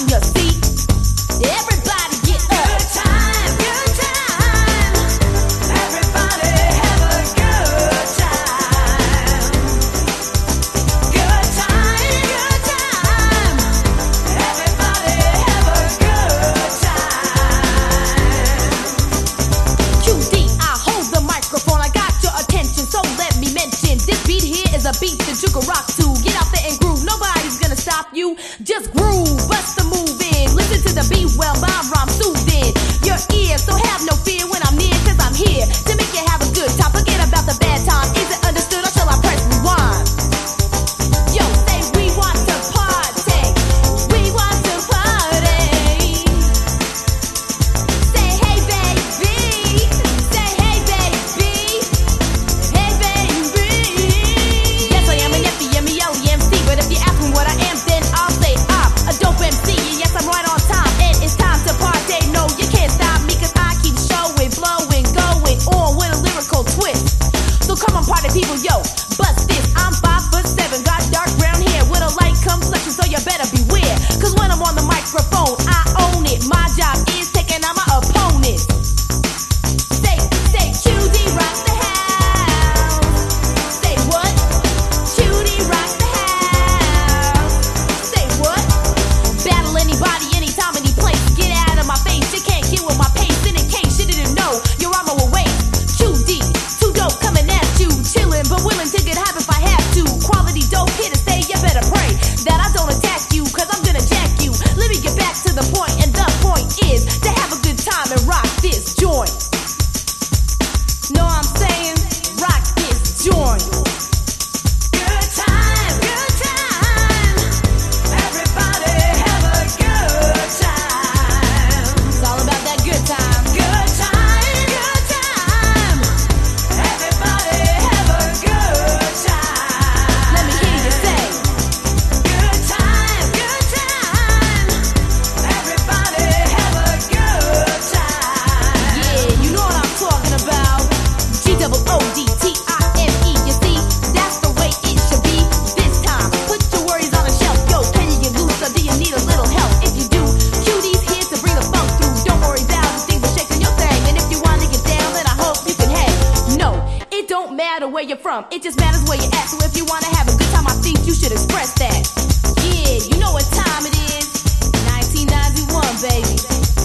Obvious my pain, in case you didn't know. Your armor awaits. Too deep, too dope coming at you. Chillin', but willing to get high if I have to. Quality dope here to stay, you better pray that I don't attack you, cause I'm gonna jack you. Let me get back to the point, and the point is to have a good time and rock this joint. Know I'm saying? Rock this joint. where you're from, it just matters where you're at. So if you wanna have a good time, I think you should express that. Yeah, you know what time it is. 1991, baby.